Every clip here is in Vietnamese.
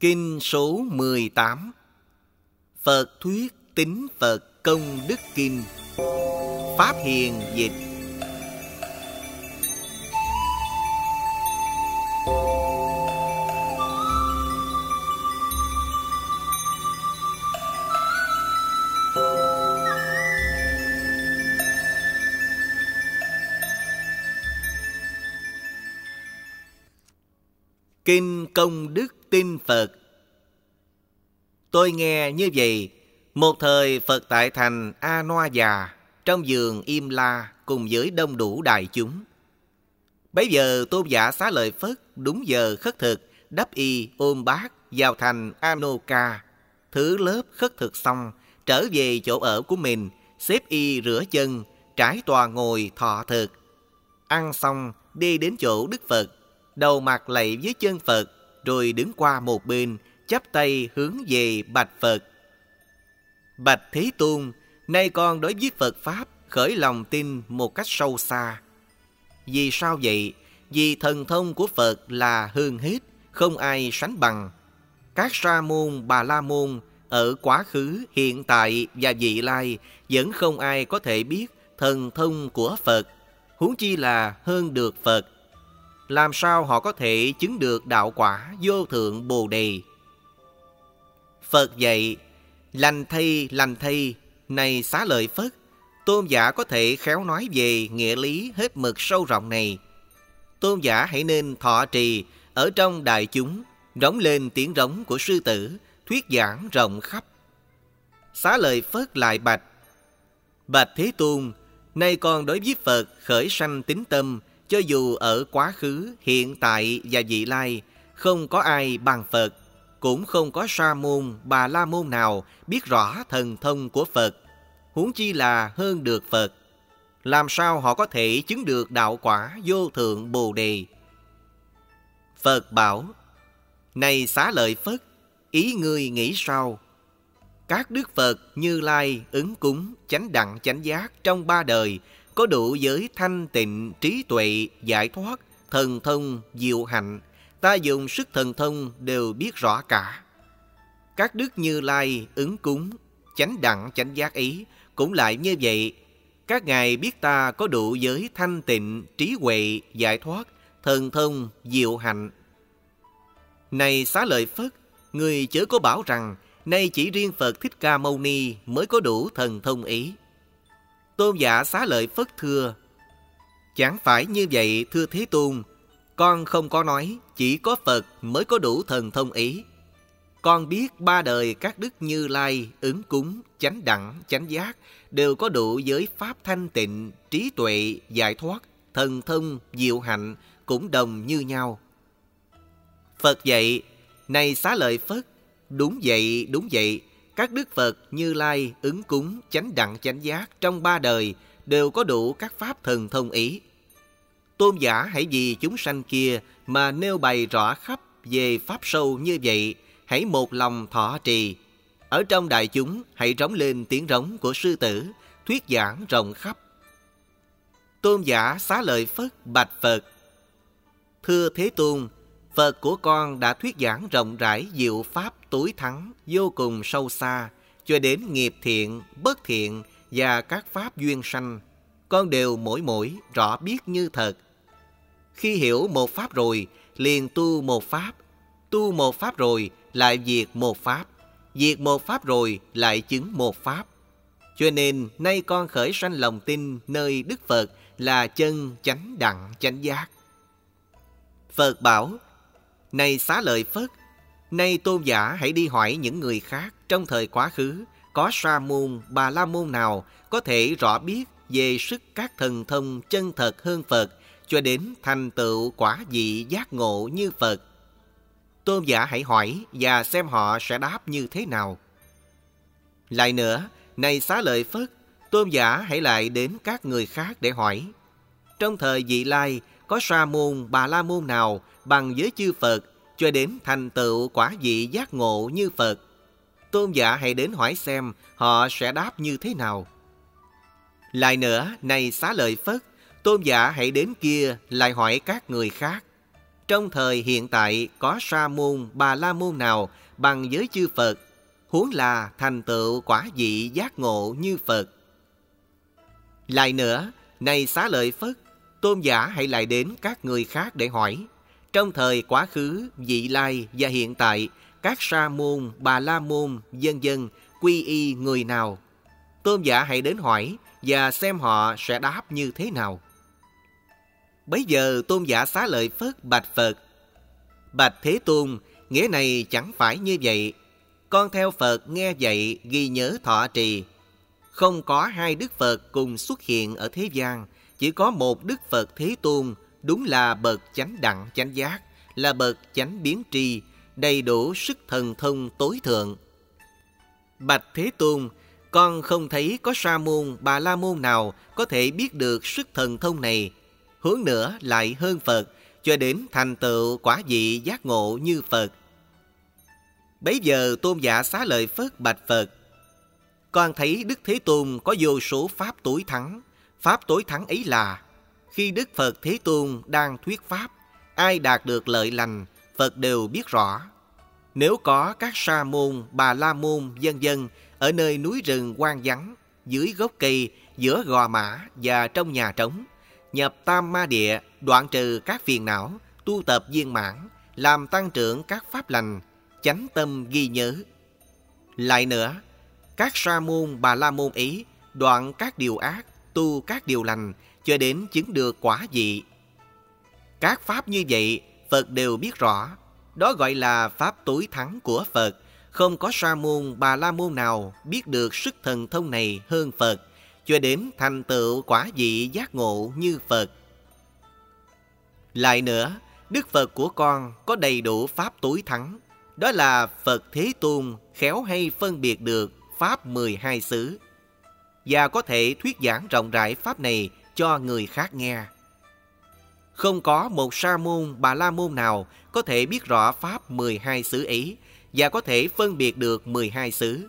Kinh số 18 Phật thuyết tính Phật công đức kinh. Pháp hiền dịch. Kinh Công Đức Tin Phật Tôi nghe như vậy, một thời Phật tại thành A Noa già, trong giường im la cùng với đông đủ đại chúng. Bấy giờ tôn giả xá lợi Phất đúng giờ khất thực, đắp y ôm bát vào thành Anoka. Thứ lớp khất thực xong, trở về chỗ ở của mình, xếp y rửa chân, trải tòa ngồi thọ thực. Ăn xong, đi đến chỗ Đức Phật, đầu mặt lạy với chân Phật, rồi đứng qua một bên, chắp tay hướng về bạch Phật. Bạch Thế Tôn, nay con đối với Phật Pháp khởi lòng tin một cách sâu xa. Vì sao vậy? Vì thần thông của Phật là hơn hết, không ai sánh bằng. Các sa môn, bà la môn ở quá khứ, hiện tại và vị lai vẫn không ai có thể biết thần thông của Phật, huống chi là hơn được Phật. Làm sao họ có thể chứng được đạo quả vô thượng Bồ Đề? Phật dạy, lành thay, lành thay, này xá lợi Phất, tôn giả có thể khéo nói về nghĩa lý hết mực sâu rộng này. Tôn giả hãy nên thọ trì ở trong đại chúng, rống lên tiếng rống của sư tử, thuyết giảng rộng khắp. Xá lợi Phất lại bạch, Bạch Thế Tôn, nay con đối với Phật khởi sanh tính tâm, cho dù ở quá khứ, hiện tại và vị lai, không có ai bằng Phật cũng không có sa môn, bà la môn nào biết rõ thần thông của Phật, huống chi là hơn được Phật. Làm sao họ có thể chứng được đạo quả vô thượng Bồ Đề? Phật bảo, Này xá lợi Phất, ý ngươi nghĩ sao? Các đức Phật như Lai, ứng cúng, chánh đặng, chánh giác trong ba đời có đủ giới thanh tịnh, trí tuệ, giải thoát, thần thông, diệu hạnh, ta dùng sức thần thông đều biết rõ cả. Các đức như lai, ứng cúng, chánh đẳng, chánh giác ý cũng lại như vậy. Các ngài biết ta có đủ giới thanh tịnh, trí huệ, giải thoát, thần thông, diệu hạnh. Này xá lợi Phất, người chớ có bảo rằng nay chỉ riêng Phật Thích Ca Mâu Ni mới có đủ thần thông ý. Tôn giả xá lợi Phất thưa, chẳng phải như vậy thưa Thế Tôn, con không có nói chỉ có Phật mới có đủ thần thông ý. Con biết ba đời các đức như lai, ứng cúng, chánh đẳng, chánh giác đều có đủ giới pháp thanh tịnh, trí tuệ, giải thoát, thần thông, diệu hạnh cũng đồng như nhau. Phật dạy, này xá lợi Phất, đúng vậy, đúng vậy, các đức Phật như lai, ứng cúng, chánh đặng chánh giác trong ba đời đều có đủ các pháp thần thông ý. Tôn giả hãy vì chúng sanh kia mà nêu bày rõ khắp về pháp sâu như vậy, hãy một lòng thọ trì. Ở trong đại chúng, hãy rống lên tiếng rống của sư tử, thuyết giảng rộng khắp. Tôn giả xá lợi Phất bạch Phật. Thưa Thế Tôn, Phật của con đã thuyết giảng rộng rãi diệu pháp tối thắng, vô cùng sâu xa, cho đến nghiệp thiện, bất thiện và các pháp duyên sanh. Con đều mỗi mỗi rõ biết như thật, khi hiểu một pháp rồi, liền tu một pháp. Tu một pháp rồi, lại diệt một pháp. Diệt một pháp rồi, lại chứng một pháp. Cho nên, nay con khởi sanh lòng tin nơi Đức Phật là chân chánh đặng chánh giác. Phật bảo, Này xá lợi Phất, nay tôn giả hãy đi hỏi những người khác trong thời quá khứ, có sa môn, bà la môn nào có thể rõ biết về sức các thần thông chân thật hơn Phật cho đến thành tựu quả vị giác ngộ như Phật. Tôn giả hãy hỏi và xem họ sẽ đáp như thế nào. Lại nữa, này xá lợi Phất, tôn giả hãy lại đến các người khác để hỏi. Trong thời vị lai, có sa môn, bà la môn nào bằng với chư Phật cho đến thành tựu quả vị giác ngộ như Phật. Tôn giả hãy đến hỏi xem họ sẽ đáp như thế nào. Lại nữa, này xá lợi Phất, tôn giả hãy đến kia lại hỏi các người khác. trong thời hiện tại có sa môn, bà la môn nào bằng giới chư Phật, huống là thành tựu quả vị giác ngộ như Phật. Lại nữa, này xá lợi Phất, tôn giả hãy lại đến các người khác để hỏi. Trong thời quá khứ, vị lai và hiện tại, các sa môn, bà la môn, dân dân, quy y người nào? Tôn giả hãy đến hỏi và xem họ sẽ đáp như thế nào. Bấy giờ tôn giả xá lợi Phất bạch Phật. Bạch Thế Tôn, nghĩa này chẳng phải như vậy. Con theo Phật nghe vậy ghi nhớ thọ trì. Không có hai Đức Phật cùng xuất hiện ở thế gian, chỉ có một Đức Phật Thế Tôn, đúng là bậc chánh đẳng chánh giác, là bậc chánh biến tri, đầy đủ sức thần thông tối thượng. Bạch Thế Tôn, con không thấy có sa môn, bà la môn nào có thể biết được sức thần thông này. Hướng nữa lại hơn Phật, cho đến thành tựu quả vị giác ngộ như Phật. Bấy giờ tôn giả xá lợi Phất bạch Phật. Con thấy Đức Thế Tôn có vô số pháp tối thắng. Pháp tối thắng ấy là khi Đức Phật Thế Tôn đang thuyết Pháp, ai đạt được lợi lành, Phật đều biết rõ. Nếu có các sa môn, bà la môn, dân dân ở nơi núi rừng quang vắng, dưới gốc cây, giữa gò mã và trong nhà trống, nhập tam ma địa, đoạn trừ các phiền não, tu tập viên mãn, làm tăng trưởng các pháp lành, chánh tâm ghi nhớ. Lại nữa, các sa môn bà la môn ý đoạn các điều ác, tu các điều lành, cho đến chứng được quả vị. Các pháp như vậy, Phật đều biết rõ. Đó gọi là pháp tối thắng của Phật. Không có sa môn bà la môn nào biết được sức thần thông này hơn Phật, cho đến thành tựu quả vị giác ngộ như Phật. Lại nữa, Đức Phật của con có đầy đủ pháp tối thắng. Đó là Phật Thế Tôn khéo hay phân biệt được Pháp 12 xứ. Và có thể thuyết giảng rộng rãi Pháp này cho người khác nghe. Không có một sa môn bà la môn nào có thể biết rõ Pháp 12 xứ ấy và có thể phân biệt được 12 xứ.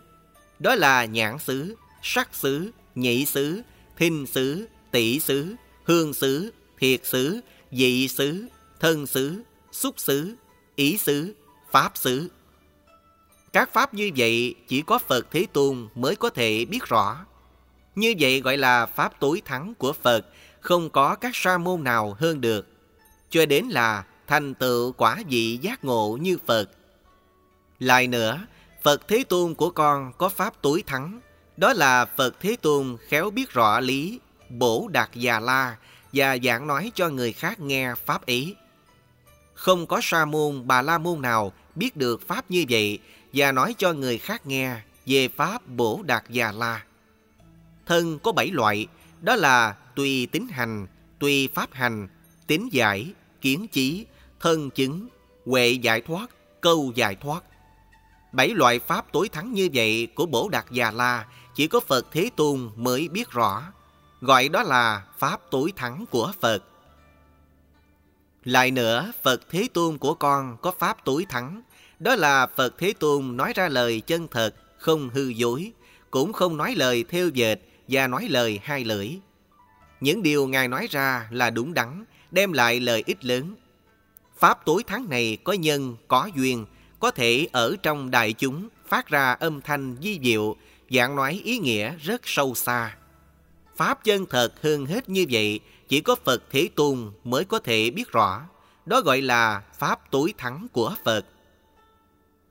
Đó là nhãn xứ, sắc xứ, nhị xứ, thinh xứ, tỷ xứ, hương xứ, thiệt xứ, dị xứ, thân xứ, xúc xứ, ý xứ, pháp xứ. Các pháp như vậy chỉ có Phật Thế Tôn mới có thể biết rõ. Như vậy gọi là pháp tối thắng của Phật, không có các sa môn nào hơn được. Cho đến là thành tựu quả vị giác ngộ như Phật. Lại nữa, Phật Thế Tôn của con có pháp tối thắng, đó là Phật Thế Tôn khéo biết rõ lý, bổ đạt già la và giảng nói cho người khác nghe pháp ý. Không có sa môn, bà la môn nào biết được pháp như vậy và nói cho người khác nghe về pháp bổ đạt già la. Thân có bảy loại, đó là tùy tính hành, tùy pháp hành, tính giải, kiến chí, thân chứng, huệ giải thoát, câu giải thoát. Bảy loại pháp tối thắng như vậy của bổ đạt già la chỉ có Phật Thế Tôn mới biết rõ. Gọi đó là pháp tối thắng của Phật. Lại nữa, Phật Thế Tôn của con có pháp tối thắng. Đó là Phật Thế Tôn nói ra lời chân thật, không hư dối, cũng không nói lời theo dệt và nói lời hai lưỡi. Những điều Ngài nói ra là đúng đắn, đem lại lợi ích lớn. Pháp tối thắng này có nhân, có duyên, có thể ở trong đại chúng phát ra âm thanh di diệu, dạng nói ý nghĩa rất sâu xa. Pháp chân thật hơn hết như vậy, chỉ có Phật Thế Tôn mới có thể biết rõ. Đó gọi là Pháp tối thắng của Phật.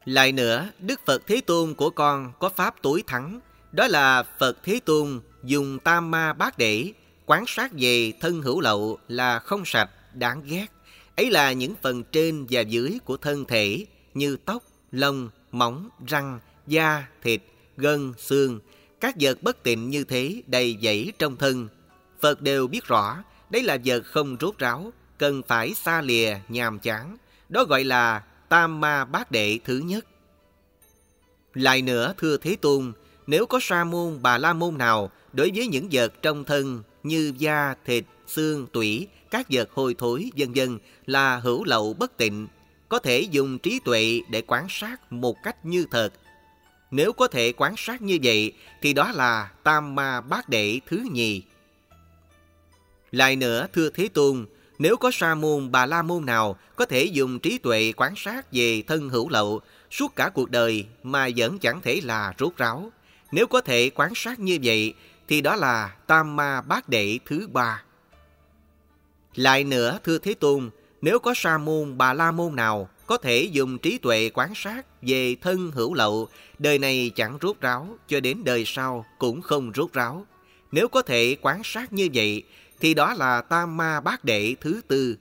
Lại nữa, Đức Phật Thế Tôn của con có Pháp tối thắng. Đó là Phật Thế Tôn dùng tam ma bát để quán sát về thân hữu lậu là không sạch, đáng ghét. Ấy là những phần trên và dưới của thân thể như tóc, lông, móng, răng, da, thịt, gân, xương. Các vật bất tịnh như thế đầy dẫy trong thân. Phật đều biết rõ, đấy là vật không rốt ráo, cần phải xa lìa, nhàm chán. Đó gọi là tam ma bát đệ thứ nhất. Lại nữa, thưa Thế Tôn, nếu có sa môn, bà la môn nào đối với những vật trong thân như da, thịt, xương, tủy, các vật hôi thối, vân vân là hữu lậu bất tịnh, có thể dùng trí tuệ để quan sát một cách như thật. Nếu có thể quan sát như vậy, thì đó là tam ma bát đệ thứ nhì. Lại nữa, thưa Thế Tôn, Nếu có sa môn bà la môn nào có thể dùng trí tuệ quán sát về thân hữu lậu suốt cả cuộc đời mà vẫn chẳng thể là rốt ráo. Nếu có thể quán sát như vậy thì đó là tam ma bát đệ thứ ba. Lại nữa thưa Thế Tôn, nếu có sa môn bà la môn nào có thể dùng trí tuệ quán sát về thân hữu lậu, đời này chẳng rút ráo, cho đến đời sau cũng không rút ráo. Nếu có thể quán sát như vậy, thì đó là tam ma bát đệ thứ tư.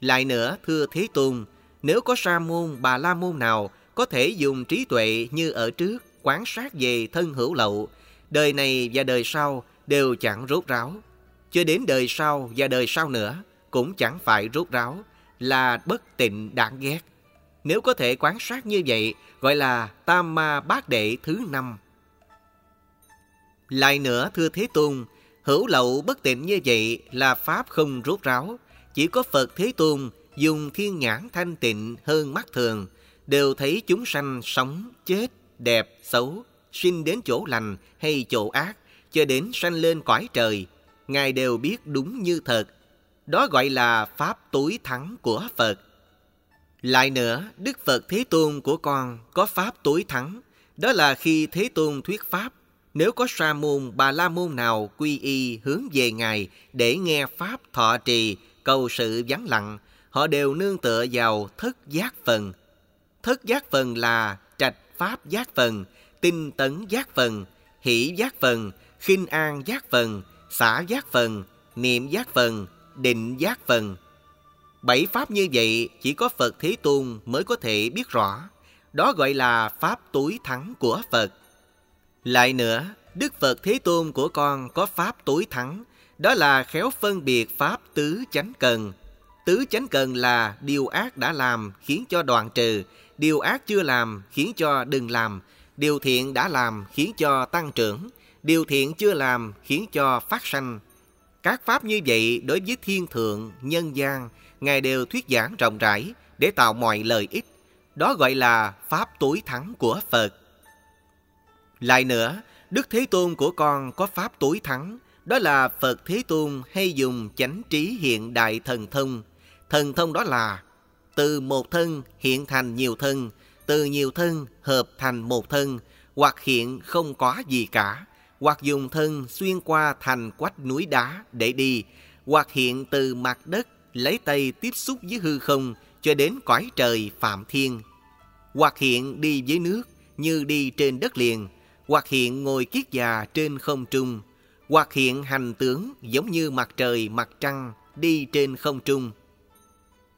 Lại nữa, thưa Thế Tôn, nếu có sa môn bà la môn nào có thể dùng trí tuệ như ở trước quán sát về thân hữu lậu, đời này và đời sau đều chẳng rốt ráo. chưa đến đời sau và đời sau nữa cũng chẳng phải rốt ráo, là bất tịnh đáng ghét. Nếu có thể quán sát như vậy, gọi là tam ma bát đệ thứ năm. Lại nữa, thưa Thế Tôn, hữu lậu bất tịnh như vậy là Pháp không rốt ráo. Chỉ có Phật Thế Tôn dùng thiên nhãn thanh tịnh hơn mắt thường, đều thấy chúng sanh sống, chết, đẹp, xấu, sinh đến chỗ lành hay chỗ ác, cho đến sanh lên cõi trời. Ngài đều biết đúng như thật, đó gọi là Pháp tối thắng của Phật. Lại nữa, Đức Phật Thế Tôn của con có Pháp tối thắng. Đó là khi Thế Tôn thuyết Pháp, nếu có sa môn, bà la môn nào quy y hướng về Ngài để nghe Pháp thọ trì, cầu sự vắng lặng, họ đều nương tựa vào thất giác phần. Thất giác phần là trạch Pháp giác phần, tinh tấn giác phần, hỷ giác phần, khinh an giác phần, xả giác phần, niệm giác phần, định giác phần. Bảy pháp như vậy chỉ có Phật Thế Tôn mới có thể biết rõ. Đó gọi là pháp tối thắng của Phật. Lại nữa, Đức Phật Thế Tôn của con có pháp tối thắng. Đó là khéo phân biệt pháp tứ chánh cần. Tứ chánh cần là điều ác đã làm khiến cho đoạn trừ, điều ác chưa làm khiến cho đừng làm, điều thiện đã làm khiến cho tăng trưởng, điều thiện chưa làm khiến cho phát sanh, các pháp như vậy đối với thiên thượng, nhân gian, Ngài đều thuyết giảng rộng rãi để tạo mọi lợi ích. Đó gọi là pháp tối thắng của Phật. Lại nữa, Đức Thế Tôn của con có pháp tối thắng, đó là Phật Thế Tôn hay dùng chánh trí hiện đại thần thông. Thần thông đó là từ một thân hiện thành nhiều thân, từ nhiều thân hợp thành một thân, hoặc hiện không có gì cả, hoặc dùng thân xuyên qua thành quách núi đá để đi, hoặc hiện từ mặt đất lấy tay tiếp xúc với hư không cho đến cõi trời phạm thiên, hoặc hiện đi dưới nước như đi trên đất liền, hoặc hiện ngồi kiết già trên không trung, hoặc hiện hành tướng giống như mặt trời mặt trăng đi trên không trung.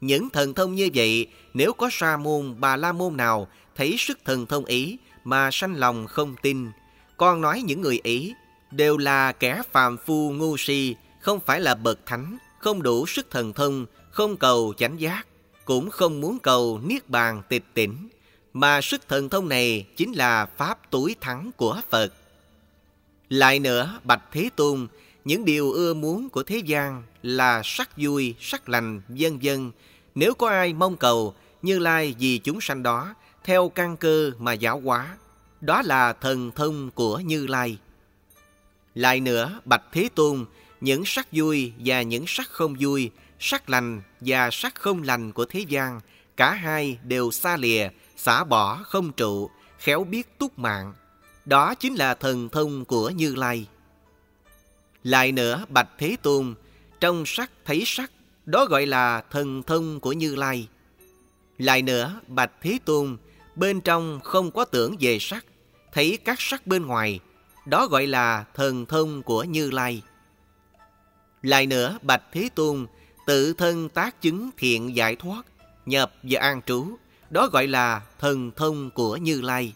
Những thần thông như vậy, nếu có sa môn, bà la môn nào thấy sức thần thông ý mà sanh lòng không tin, con nói những người ấy đều là kẻ phàm phu ngu si, không phải là bậc thánh, không đủ sức thần thông, không cầu chánh giác, cũng không muốn cầu niết bàn tịch tỉnh, mà sức thần thông này chính là pháp tối thắng của Phật. Lại nữa, Bạch Thế Tôn, những điều ưa muốn của thế gian là sắc vui, sắc lành, vân vân. Nếu có ai mong cầu, Như Lai vì chúng sanh đó, theo căn cơ mà giáo hóa, đó là thần thông của Như Lai. Lại nữa, Bạch Thế Tôn, những sắc vui và những sắc không vui, sắc lành và sắc không lành của thế gian, cả hai đều xa lìa, xả bỏ không trụ, khéo biết túc mạng. Đó chính là thần thông của Như Lai. Lại nữa, Bạch Thế Tôn, trong sắc thấy sắc, đó gọi là thần thông của Như Lai. Lại nữa, Bạch Thế Tôn, bên trong không có tưởng về sắc, thấy các sắc bên ngoài, đó gọi là thần thông của Như Lai. Lại nữa, Bạch Thế Tôn tự thân tác chứng thiện giải thoát, nhập và an trú, đó gọi là thần thông của Như Lai.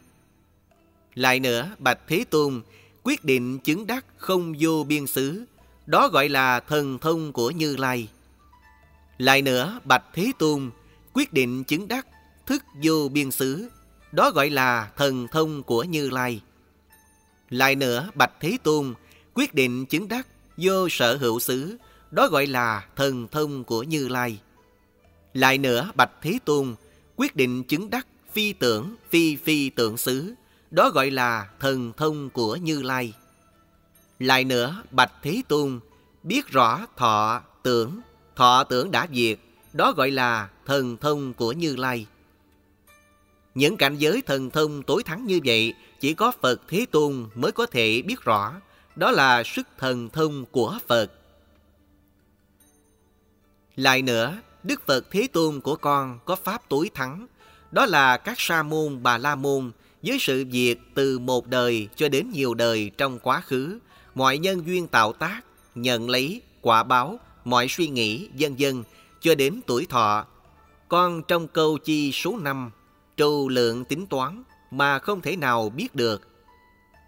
Lại nữa, Bạch Thế Tôn quyết định chứng đắc không vô biên xứ, đó gọi là thần thông của Như Lai. Lại nữa, Bạch Thế Tôn quyết định chứng đắc thức vô biên xứ, đó gọi là thần thông của Như Lai. Lại nữa, Bạch Thế Tôn quyết định chứng đắc vô sở hữu xứ, đó gọi là thần thông của Như Lai. Lại nữa, Bạch Thế Tôn quyết định chứng đắc phi tưởng, phi phi tưởng xứ, đó gọi là thần thông của Như Lai. Lại nữa, Bạch Thế Tôn biết rõ thọ, tưởng, thọ tưởng đã diệt, đó gọi là thần thông của Như Lai. Những cảnh giới thần thông tối thắng như vậy chỉ có Phật Thế Tôn mới có thể biết rõ. Đó là sức thần thông của Phật. Lại nữa, Đức Phật Thế Tôn của con có pháp tối thắng. Đó là các sa môn bà la môn với sự việc từ một đời cho đến nhiều đời trong quá khứ, mọi nhân duyên tạo tác, nhận lấy, quả báo, mọi suy nghĩ, dân dân, cho đến tuổi thọ. Con trong câu chi số 5, trù lượng tính toán mà không thể nào biết được.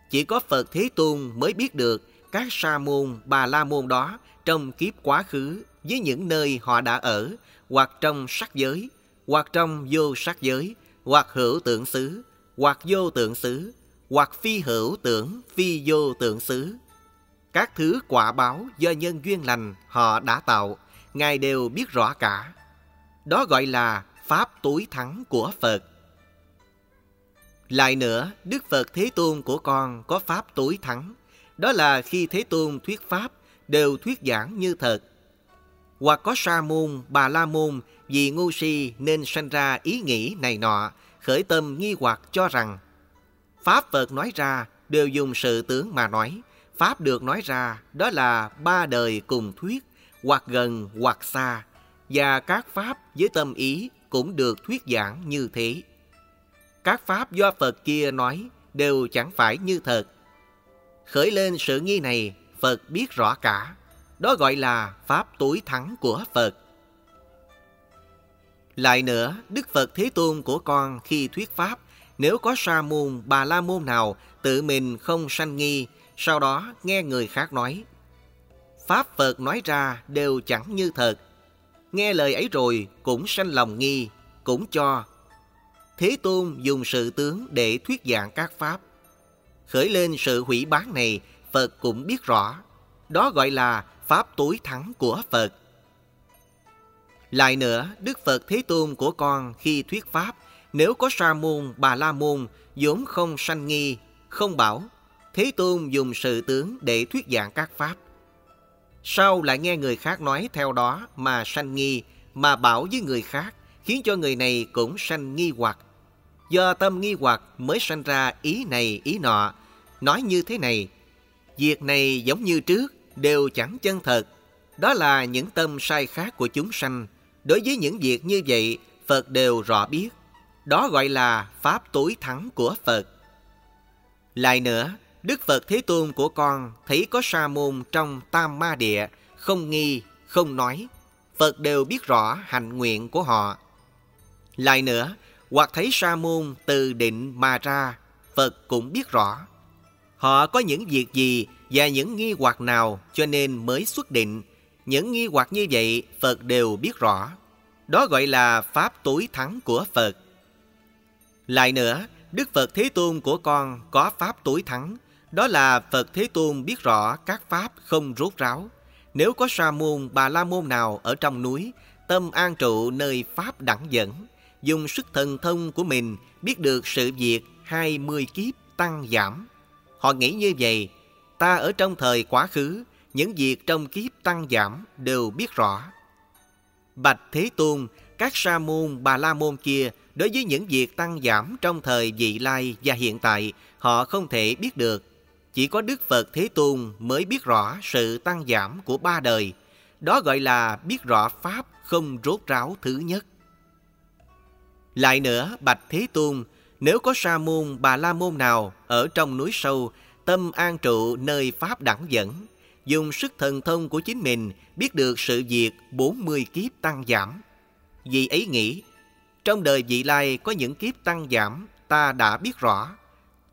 Chỉ có Phật Thế Tôn mới biết được các sa môn, bà la môn đó trong kiếp quá khứ với những nơi họ đã ở, hoặc trong sắc giới, hoặc trong vô sắc giới, hoặc hữu tượng xứ, hoặc vô tượng xứ, hoặc phi hữu tưởng, phi vô tượng xứ. Các thứ quả báo do nhân duyên lành họ đã tạo, Ngài đều biết rõ cả. Đó gọi là Pháp tối thắng của Phật. Lại nữa, Đức Phật Thế Tôn của con có Pháp tối thắng. Đó là khi Thế Tôn thuyết Pháp đều thuyết giảng như thật. Hoặc có sa môn, bà la môn vì ngu si nên sanh ra ý nghĩ này nọ, khởi tâm nghi hoặc cho rằng Pháp Phật nói ra đều dùng sự tướng mà nói. Pháp được nói ra đó là ba đời cùng thuyết, hoặc gần hoặc xa, và các Pháp với tâm ý cũng được thuyết giảng như thế. Các Pháp do Phật kia nói đều chẳng phải như thật. Khởi lên sự nghi này, Phật biết rõ cả. Đó gọi là Pháp tối thắng của Phật. Lại nữa, Đức Phật Thế Tôn của con khi thuyết Pháp, nếu có sa môn, bà la môn nào tự mình không sanh nghi, sau đó nghe người khác nói. Pháp Phật nói ra đều chẳng như thật. Nghe lời ấy rồi cũng sanh lòng nghi, cũng cho. Thế Tôn dùng sự tướng để thuyết giảng các Pháp. Khởi lên sự hủy bán này, Phật cũng biết rõ. Đó gọi là Pháp tối thắng của Phật. Lại nữa, Đức Phật Thế Tôn của con khi thuyết Pháp, nếu có sa môn, bà la môn, vốn không sanh nghi, không bảo, Thế Tôn dùng sự tướng để thuyết giảng các Pháp. Sau lại nghe người khác nói theo đó mà sanh nghi, mà bảo với người khác, khiến cho người này cũng sanh nghi hoặc. Do tâm nghi hoặc mới sanh ra ý này ý nọ, nói như thế này, việc này giống như trước, đều chẳng chân thật. Đó là những tâm sai khác của chúng sanh, Đối với những việc như vậy, Phật đều rõ biết. Đó gọi là Pháp tối thắng của Phật. Lại nữa, Đức Phật Thế Tôn của con thấy có sa môn trong tam ma địa, không nghi, không nói. Phật đều biết rõ hành nguyện của họ. Lại nữa, hoặc thấy sa môn từ định mà ra, Phật cũng biết rõ. Họ có những việc gì và những nghi hoặc nào cho nên mới xuất định, những nghi hoặc như vậy Phật đều biết rõ. Đó gọi là Pháp tối thắng của Phật. Lại nữa, Đức Phật Thế Tôn của con có Pháp tối thắng. Đó là Phật Thế Tôn biết rõ các Pháp không rốt ráo. Nếu có sa môn, bà la môn nào ở trong núi, tâm an trụ nơi Pháp đẳng dẫn, dùng sức thần thông của mình biết được sự việc hai mươi kiếp tăng giảm. Họ nghĩ như vậy, ta ở trong thời quá khứ, những việc trong kiếp tăng giảm đều biết rõ. Bạch Thế Tôn, các sa môn, bà la môn kia, đối với những việc tăng giảm trong thời vị lai và hiện tại, họ không thể biết được. Chỉ có Đức Phật Thế Tôn mới biết rõ sự tăng giảm của ba đời. Đó gọi là biết rõ Pháp không rốt ráo thứ nhất. Lại nữa, Bạch Thế Tôn, nếu có sa môn, bà la môn nào ở trong núi sâu, tâm an trụ nơi Pháp đẳng dẫn, dùng sức thần thông của chính mình biết được sự việc 40 kiếp tăng giảm. Vì ấy nghĩ, trong đời vị lai có những kiếp tăng giảm ta đã biết rõ.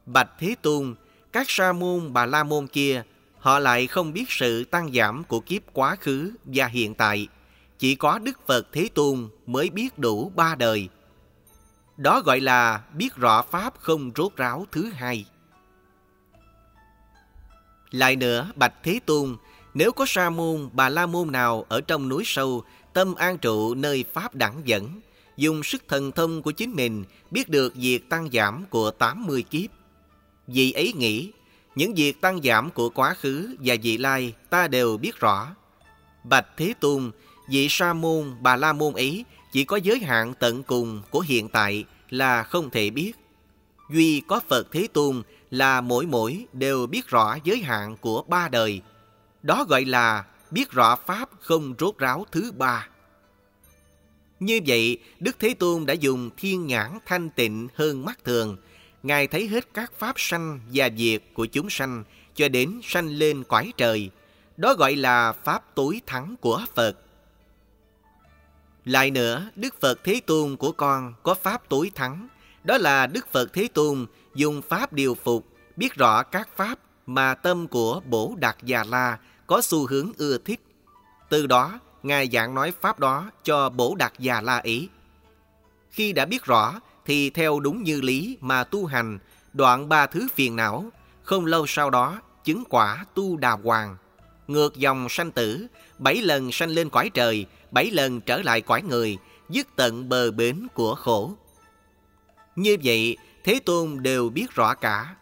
Bạch Thế Tôn, các sa môn bà la môn kia, họ lại không biết sự tăng giảm của kiếp quá khứ và hiện tại. Chỉ có Đức Phật Thế Tôn mới biết đủ ba đời. Đó gọi là biết rõ Pháp không rốt ráo thứ hai. Lại nữa, Bạch Thế Tôn, nếu có sa môn, bà la môn nào ở trong núi sâu, tâm an trụ nơi Pháp đẳng dẫn, dùng sức thần thông của chính mình biết được việc tăng giảm của 80 kiếp. Vì ấy nghĩ, những việc tăng giảm của quá khứ và vị lai ta đều biết rõ. Bạch Thế Tôn, Vị sa môn, bà la môn ấy chỉ có giới hạn tận cùng của hiện tại là không thể biết. Duy có Phật Thế Tôn là mỗi mỗi đều biết rõ giới hạn của ba đời. Đó gọi là biết rõ Pháp không rốt ráo thứ ba. Như vậy, Đức Thế Tôn đã dùng thiên nhãn thanh tịnh hơn mắt thường. Ngài thấy hết các pháp sanh và diệt của chúng sanh cho đến sanh lên cõi trời. Đó gọi là Pháp tối thắng của Phật. Lại nữa, Đức Phật Thế Tôn của con có Pháp tối thắng. Đó là Đức Phật Thế Tôn dùng Pháp điều phục, biết rõ các Pháp mà tâm của Bổ Đạt Già La có xu hướng ưa thích. Từ đó, Ngài giảng nói Pháp đó cho Bổ Đạt Già La ý. Khi đã biết rõ, thì theo đúng như lý mà tu hành, đoạn ba thứ phiền não, không lâu sau đó chứng quả tu đà hoàng. Ngược dòng sanh tử, bảy lần sanh lên cõi trời, bảy lần trở lại cõi người, dứt tận bờ bến của khổ. Như vậy, Thế Tôn đều biết rõ cả.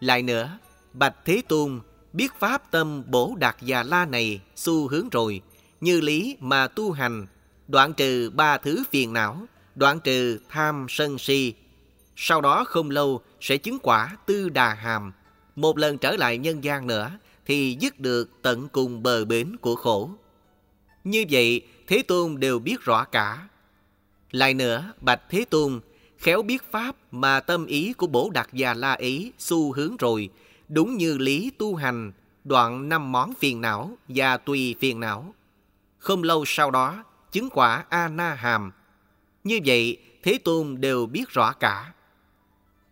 Lại nữa, Bạch Thế Tôn biết Pháp tâm bổ đạt già la này xu hướng rồi, như lý mà tu hành, đoạn trừ ba thứ phiền não, đoạn trừ tham sân si. Sau đó không lâu sẽ chứng quả tư đà hàm. Một lần trở lại nhân gian nữa thì dứt được tận cùng bờ bến của khổ. Như vậy, Thế Tôn đều biết rõ cả. Lại nữa, Bạch Thế Tôn, khéo biết Pháp mà tâm ý của Bổ Đạt Già La ý xu hướng rồi, đúng như lý tu hành, đoạn năm món phiền não và tùy phiền não. Không lâu sau đó, chứng quả A-na hàm. Như vậy, Thế Tôn đều biết rõ cả.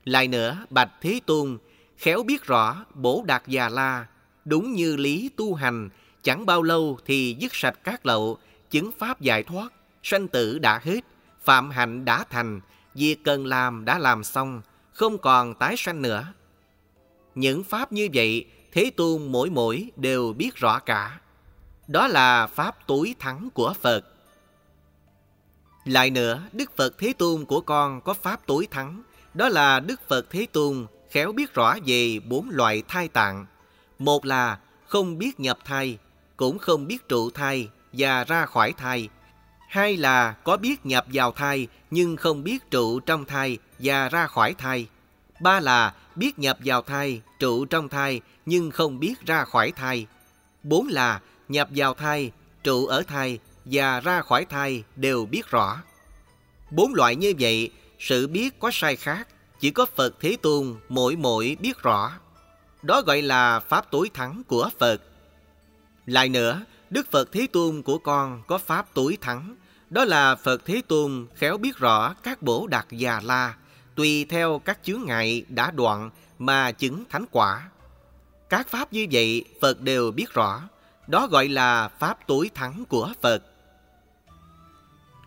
Lại nữa, Bạch Thế Tôn, khéo biết rõ Bổ Đạt Già La, đúng như lý tu hành, chẳng bao lâu thì dứt sạch các lậu, chứng pháp giải thoát, sanh tử đã hết, phạm hạnh đã thành, việc cần làm đã làm xong, không còn tái sanh nữa. Những pháp như vậy, Thế Tôn mỗi mỗi đều biết rõ cả. Đó là pháp tối thắng của Phật. Lại nữa, Đức Phật Thế Tôn của con có pháp tối thắng. Đó là Đức Phật Thế Tôn khéo biết rõ về bốn loại thai tạng. Một là không biết nhập thai, cũng không biết trụ thai và ra khỏi thai. Hai là có biết nhập vào thai nhưng không biết trụ trong thai và ra khỏi thai. Ba là biết nhập vào thai, trụ trong thai nhưng không biết ra khỏi thai. Bốn là nhập vào thai, trụ ở thai và ra khỏi thai đều biết rõ. Bốn loại như vậy, sự biết có sai khác, chỉ có Phật Thế Tôn mỗi mỗi biết rõ. Đó gọi là Pháp tối thắng của Phật. Lại nữa, Đức Phật Thế Tôn của con có Pháp tối thắng, đó là Phật Thế Tôn khéo biết rõ các bổ đạt già la, tùy theo các chướng ngại đã đoạn mà chứng thánh quả. Các pháp như vậy Phật đều biết rõ, đó gọi là Pháp tối thắng của Phật.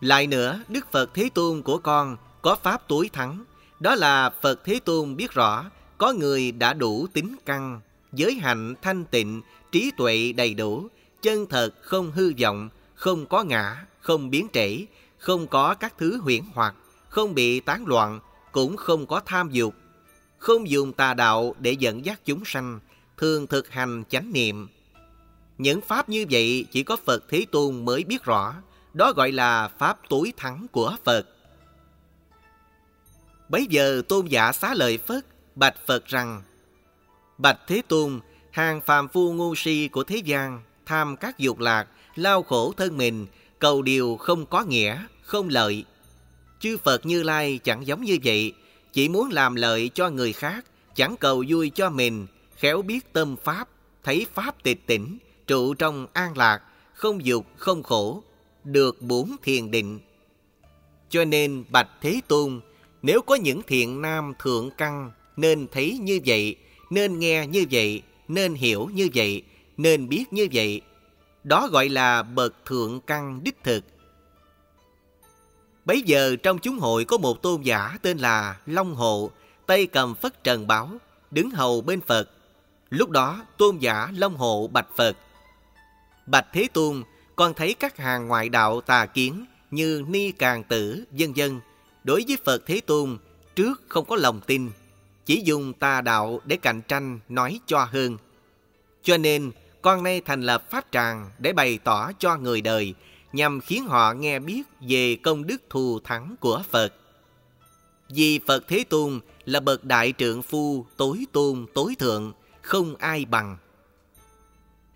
Lại nữa, Đức Phật Thế Tôn của con có Pháp tối thắng, đó là Phật Thế Tôn biết rõ có người đã đủ tính căn, giới hạnh thanh tịnh, trí tuệ đầy đủ, chân thật không hư vọng, không có ngã, không biến trễ, không có các thứ huyễn hoặc, không bị tán loạn, cũng không có tham dục, không dùng tà đạo để dẫn dắt chúng sanh, thường thực hành chánh niệm. Những pháp như vậy chỉ có Phật Thế Tôn mới biết rõ, đó gọi là pháp tối thắng của Phật. Bấy giờ tôn giả xá lợi Phất, bạch Phật rằng, Bạch Thế Tôn, hàng phàm phu ngu si của thế gian, tham các dục lạc, lao khổ thân mình, cầu điều không có nghĩa, không lợi. Chư Phật Như Lai chẳng giống như vậy, chỉ muốn làm lợi cho người khác, chẳng cầu vui cho mình, khéo biết tâm Pháp, thấy Pháp tịch tỉnh, trụ trong an lạc, không dục, không khổ, được bốn thiền định. Cho nên Bạch Thế Tôn, nếu có những thiện nam thượng căn, nên thấy như vậy, nên nghe như vậy, nên hiểu như vậy, nên biết như vậy. Đó gọi là bậc thượng căn đích thực. Bấy giờ trong chúng hội có một tôn giả tên là Long Hộ, tay cầm phất trần báo, đứng hầu bên Phật. Lúc đó tôn giả Long Hộ bạch Phật. Bạch Thế Tôn, con thấy các hàng ngoại đạo tà kiến như Ni Càng Tử, dân dân, đối với Phật Thế Tôn, trước không có lòng tin, chỉ dùng tà đạo để cạnh tranh nói cho hơn. Cho nên, con nay thành lập pháp tràng để bày tỏ cho người đời, nhằm khiến họ nghe biết về công đức thù thắng của Phật. Vì Phật Thế Tôn là bậc đại trượng phu tối tôn tối thượng, không ai bằng.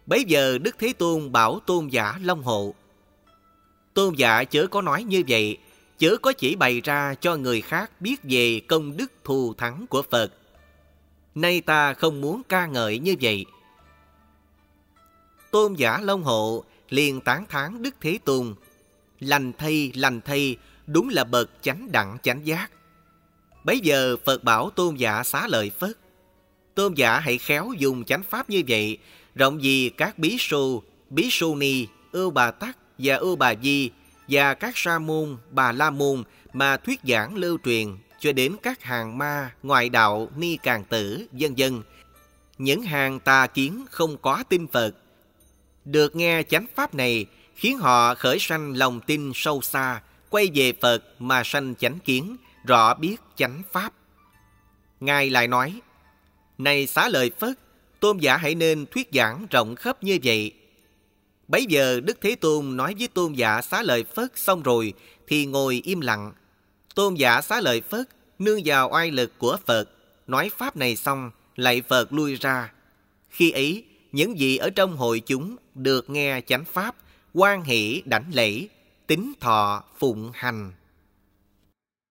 Bấy giờ Đức Thế Tôn bảo tôn giả Long Hộ. Tôn giả chớ có nói như vậy, chớ có chỉ bày ra cho người khác biết về công đức thù thắng của Phật. Nay ta không muốn ca ngợi như vậy. Tôn giả Long Hộ liền tán thán Đức Thế Tôn. Lành thay, lành thay, đúng là bậc chánh đẳng chánh giác. Bấy giờ Phật bảo tôn giả xá lợi Phất. Tôn giả hãy khéo dùng chánh pháp như vậy, rộng gì các bí sô, bí sô ni, ưu bà tắc và ưu bà di và các sa môn, bà la môn mà thuyết giảng lưu truyền cho đến các hàng ma, ngoại đạo, ni càng tử, dân dân. Những hàng tà kiến không có tin Phật. Được nghe chánh pháp này khiến họ khởi sanh lòng tin sâu xa, quay về Phật mà sanh chánh kiến, rõ biết chánh pháp. Ngài lại nói, Này xá lợi Phất, tôn giả hãy nên thuyết giảng rộng khắp như vậy. Bấy giờ Đức Thế Tôn nói với tôn giả xá lợi Phất xong rồi thì ngồi im lặng. Tôn giả xá lợi Phất nương vào oai lực của Phật, nói pháp này xong, lại Phật lui ra. Khi ấy, những gì ở trong hội chúng được nghe chánh pháp, quan hỷ đảnh lễ, tính thọ phụng hành.